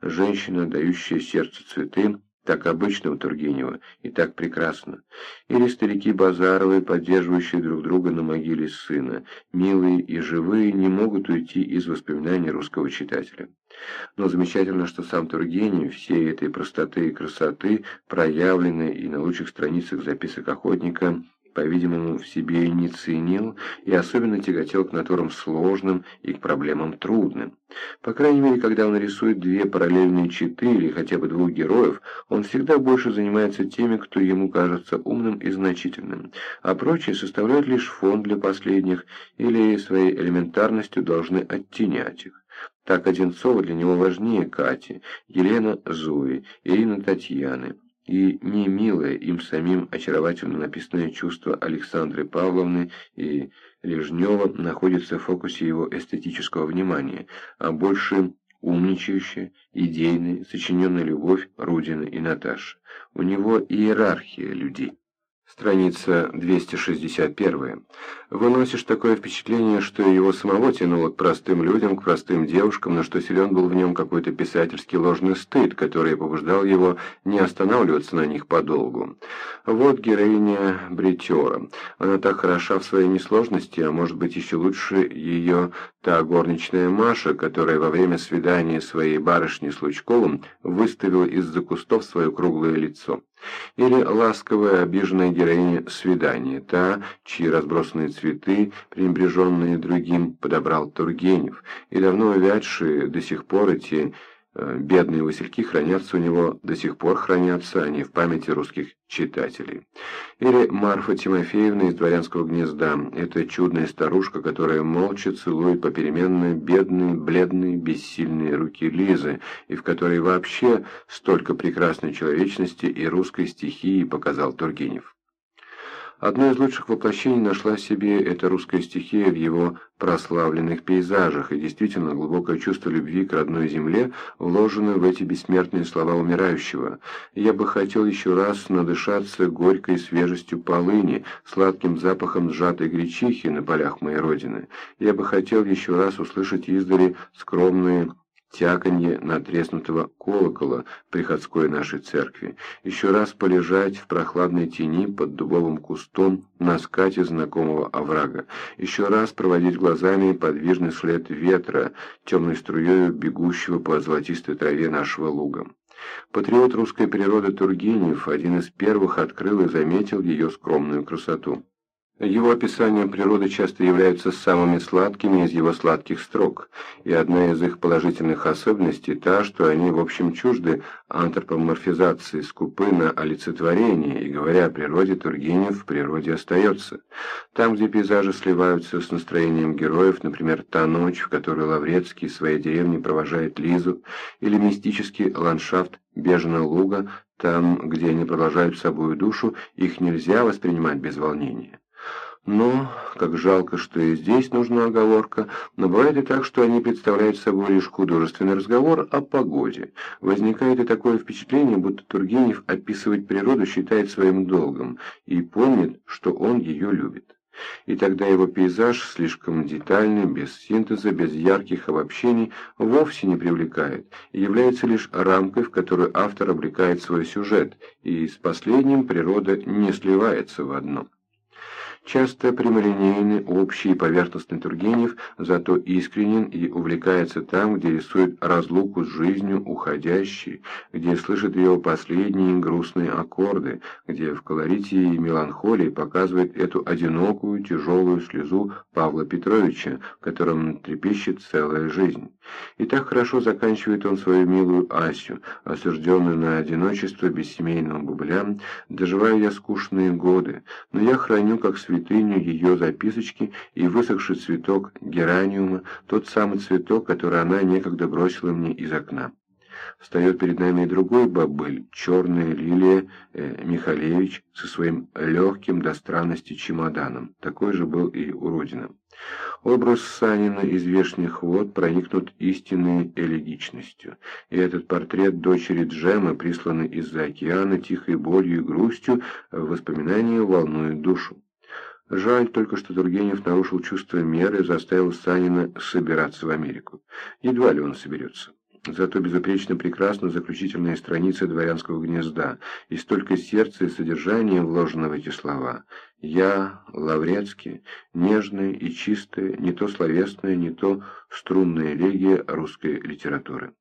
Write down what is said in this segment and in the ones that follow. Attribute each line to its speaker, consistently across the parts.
Speaker 1: женщина, дающая сердцу цветы, так обычно у Тургенева и так прекрасно. Или старики Базаровы, поддерживающие друг друга на могиле сына, милые и живые, не могут уйти из воспоминаний русского читателя. Но замечательно, что сам Тургенев всей этой простоты и красоты, проявленной и на лучших страницах записок охотника, по-видимому, в себе не ценил, и особенно тяготел к натурам сложным и к проблемам трудным. По крайней мере, когда он рисует две параллельные читы или хотя бы двух героев, он всегда больше занимается теми, кто ему кажется умным и значительным, а прочие составляют лишь фон для последних или своей элементарностью должны оттенять их. Так Одинцова для него важнее Кати, Елена Зои, Ирина Татьяны и не милое им самим очаровательно написанное чувство Александры Павловны и Лежнева находится в фокусе его эстетического внимания, а больше умничающая, идейная, сочиненная любовь Рудина и Наташи. У него иерархия людей. Страница 261. Выносишь такое впечатление, что его самого тянуло к простым людям, к простым девушкам, но что силен был в нем какой-то писательский ложный стыд, который побуждал его не останавливаться на них подолгу. Вот героиня Бритера. Она так хороша в своей несложности, а может быть еще лучше ее та горничная Маша, которая во время свидания своей барышни с Лучковым выставила из-за кустов свое круглое лицо. Или ласковая обиженная героиня свидания, та, чьи разбросанные цветы, пренебреженные другим, подобрал Тургенев, и давно увядшие до сих пор эти бедные васильки хранятся у него, до сих пор хранятся они в памяти русских читателей. Или Марфа Тимофеевна из «Дворянского гнезда». Это чудная старушка, которая молча целует попеременно бедные, бледные, бессильные руки Лизы, и в которой вообще столько прекрасной человечности и русской стихии показал Тургенев. Одно из лучших воплощений нашла себе эта русская стихия в его прославленных пейзажах, и действительно глубокое чувство любви к родной земле вложено в эти бессмертные слова умирающего. «Я бы хотел еще раз надышаться горькой свежестью полыни, сладким запахом сжатой гречихи на полях моей родины. Я бы хотел еще раз услышать издали скромные тяканье натреснутого колокола приходской нашей церкви, еще раз полежать в прохладной тени под дубовым кустом на скате знакомого оврага, еще раз проводить глазами подвижный след ветра, темной струею бегущего по золотистой траве нашего луга. Патриот русской природы Тургенев один из первых открыл и заметил ее скромную красоту. Его описания природы часто являются самыми сладкими из его сладких строк, и одна из их положительных особенностей та, что они в общем чужды антропоморфизации, скупы на олицетворение, и говоря о природе, Тургенев в природе остается. Там, где пейзажи сливаются с настроением героев, например, та ночь, в которой Лаврецкий в своей деревне провожает Лизу, или мистический ландшафт Бежного луга, там, где они продолжают собою душу, их нельзя воспринимать без волнения. Но, как жалко, что и здесь нужна оговорка, но бывает и так, что они представляют собой лишь художественный разговор о погоде. Возникает и такое впечатление, будто Тургенев описывать природу считает своим долгом и помнит, что он ее любит. И тогда его пейзаж, слишком детальный, без синтеза, без ярких обобщений, вовсе не привлекает и является лишь рамкой, в которую автор облекает свой сюжет, и с последним природа не сливается в одно. Часто прямолинейный, общий и поверхностный Тургенев, зато искренен и увлекается там, где рисует разлуку с жизнью уходящей, где слышит ее последние грустные аккорды, где в колорите и меланхолии показывает эту одинокую, тяжелую слезу Павла Петровича, в котором трепещет целая жизнь. И так хорошо заканчивает он свою милую Асю, осужденную на одиночество без семейного бубля, доживаю я скучные годы, но я храню как свидетель святыню ее записочки и высохший цветок гераниума, тот самый цветок, который она некогда бросила мне из окна. Встает перед нами и другой бобыль, черная лилия э, Михалевич со своим легким до странности чемоданом. Такой же был и у Родина. Образ Санина из Вешних вод проникнут истинной элегичностью, и этот портрет дочери Джема, присланный из-за океана тихой болью и грустью, воспоминания волнует душу. Жаль только, что Тургенев нарушил чувство меры и заставил Санина собираться в Америку. Едва ли он соберется. Зато безупречно прекрасна заключительная страница «Дворянского гнезда», и столько сердца и содержания вложено в эти слова. «Я, Лаврецкий, нежная и чистая, не то словесная, не то струнная элегия русской литературы».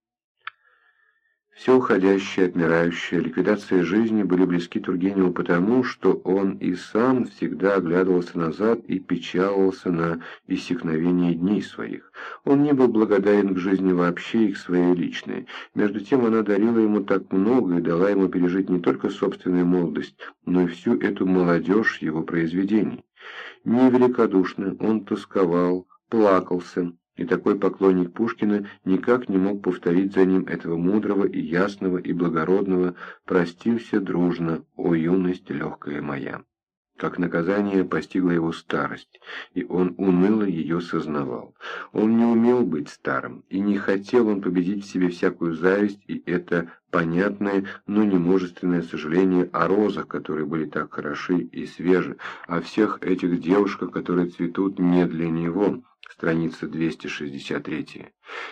Speaker 1: Все уходящее, отмирающее, ликвидация жизни были близки Тургеневу потому, что он и сам всегда оглядывался назад и печаловался на иссякновение дней своих. Он не был благодарен к жизни вообще и к своей личной. Между тем она дарила ему так много и дала ему пережить не только собственную молодость, но и всю эту молодежь его произведений. Невеликодушно он тосковал, плакался, и такой поклонник Пушкина никак не мог повторить за ним этого мудрого и ясного и благородного «Простимся дружно, о юность легкая моя». Как наказание постигла его старость, и он уныло ее сознавал. Он не умел быть старым, и не хотел он победить в себе всякую зависть и это понятное, но не мужественное сожаление о розах, которые были так хороши и свежи, о всех этих девушках, которые цветут не для него, страница 263,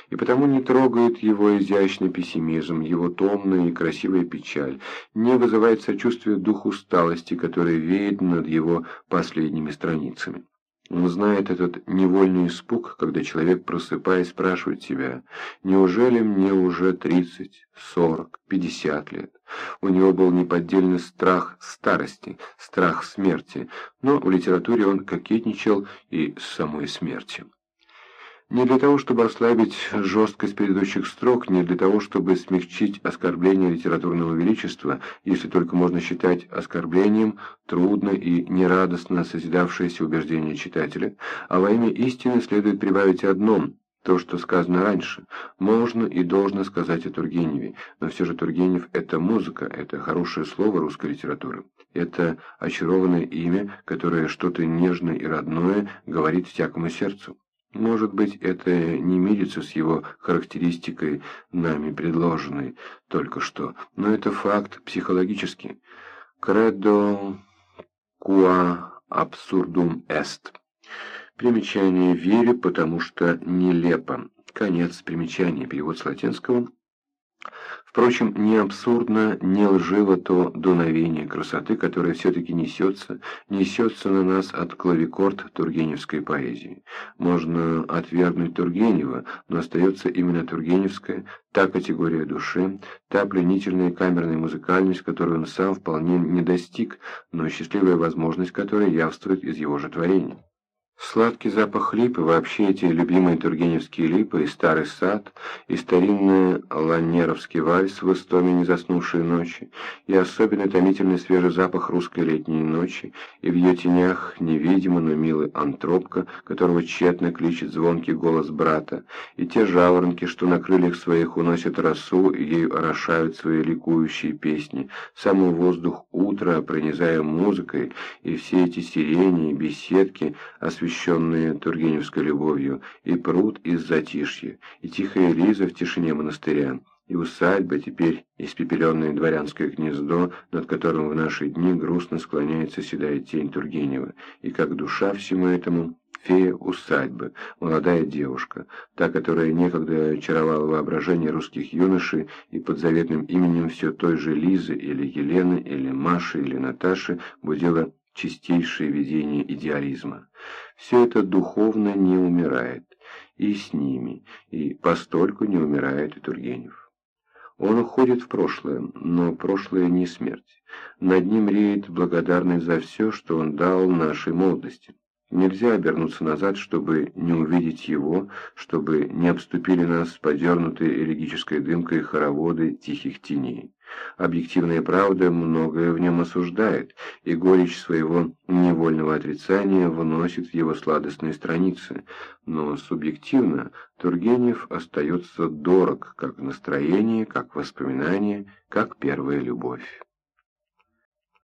Speaker 1: и потому не трогает его изящный пессимизм, его томная и красивая печаль, не вызывает сочувствия дух усталости, который веет над его последними страницами. Он знает этот невольный испуг, когда человек, просыпаясь, спрашивает себя, неужели мне уже 30, 40, 50 лет? У него был неподдельный страх старости, страх смерти, но в литературе он кокетничал и с самой смертью. Не для того, чтобы ослабить жесткость предыдущих строк, не для того, чтобы смягчить оскорбление литературного величества, если только можно считать оскорблением трудно и нерадостно созидавшееся убеждение читателя, а во имя истины следует прибавить одно – то, что сказано раньше, можно и должно сказать о Тургеневе, но все же Тургенев – это музыка, это хорошее слово русской литературы. Это очарованное имя, которое что-то нежное и родное говорит всякому сердцу. Может быть, это не мирится с его характеристикой, нами предложенной только что, но это факт психологический. Credo qua absurdum est. Примечание «вере», потому что нелепо. Конец примечания. Перевод с латинского. Впрочем, не абсурдно, не лживо то дуновение красоты, которое все-таки несется, несется на нас от клавикорд тургеневской поэзии. Можно отвергнуть Тургенева, но остается именно тургеневская, та категория души, та пленительная камерная музыкальность, которую он сам вполне не достиг, но счастливая возможность которой явствует из его же творения. Сладкий запах липы, вообще эти любимые тургеневские липы, и старый сад, и старинный ланнеровский вальс в истоме незаснувшей ночи, и особенно томительный свежий запах русской летней ночи, и в ее тенях невидимо, но милый антропка, которого тщетно кличет звонкий голос брата, и те жаворонки, что на крыльях своих уносят росу и ею орошают свои ликующие песни, самый воздух утра, пронизая музыкой, и все эти сирени, беседки, освещенные Тургеневской любовью, и пруд из затишья, и тихая Лиза в тишине монастыря, и усадьба, теперь испепеленное дворянское гнездо, над которым в наши дни грустно склоняется седая тень Тургенева, и как душа всему этому фея усадьбы, молодая девушка, та, которая некогда очаровала воображение русских юношей и под заветным именем все той же Лизы или Елены или Маши или Наташи будила чистейшее видение идеализма. Все это духовно не умирает, и с ними, и постольку не умирает и Тургенев. Он уходит в прошлое, но прошлое не смерть. Над ним реет благодарность за все, что он дал нашей молодости. Нельзя обернуться назад, чтобы не увидеть его, чтобы не обступили нас подернутые элегической дымкой хороводы тихих теней. Объективная правда многое в нем осуждает, и горечь своего невольного отрицания вносит в его сладостные страницы, но субъективно Тургенев остается дорог как настроение, как воспоминание, как первая любовь.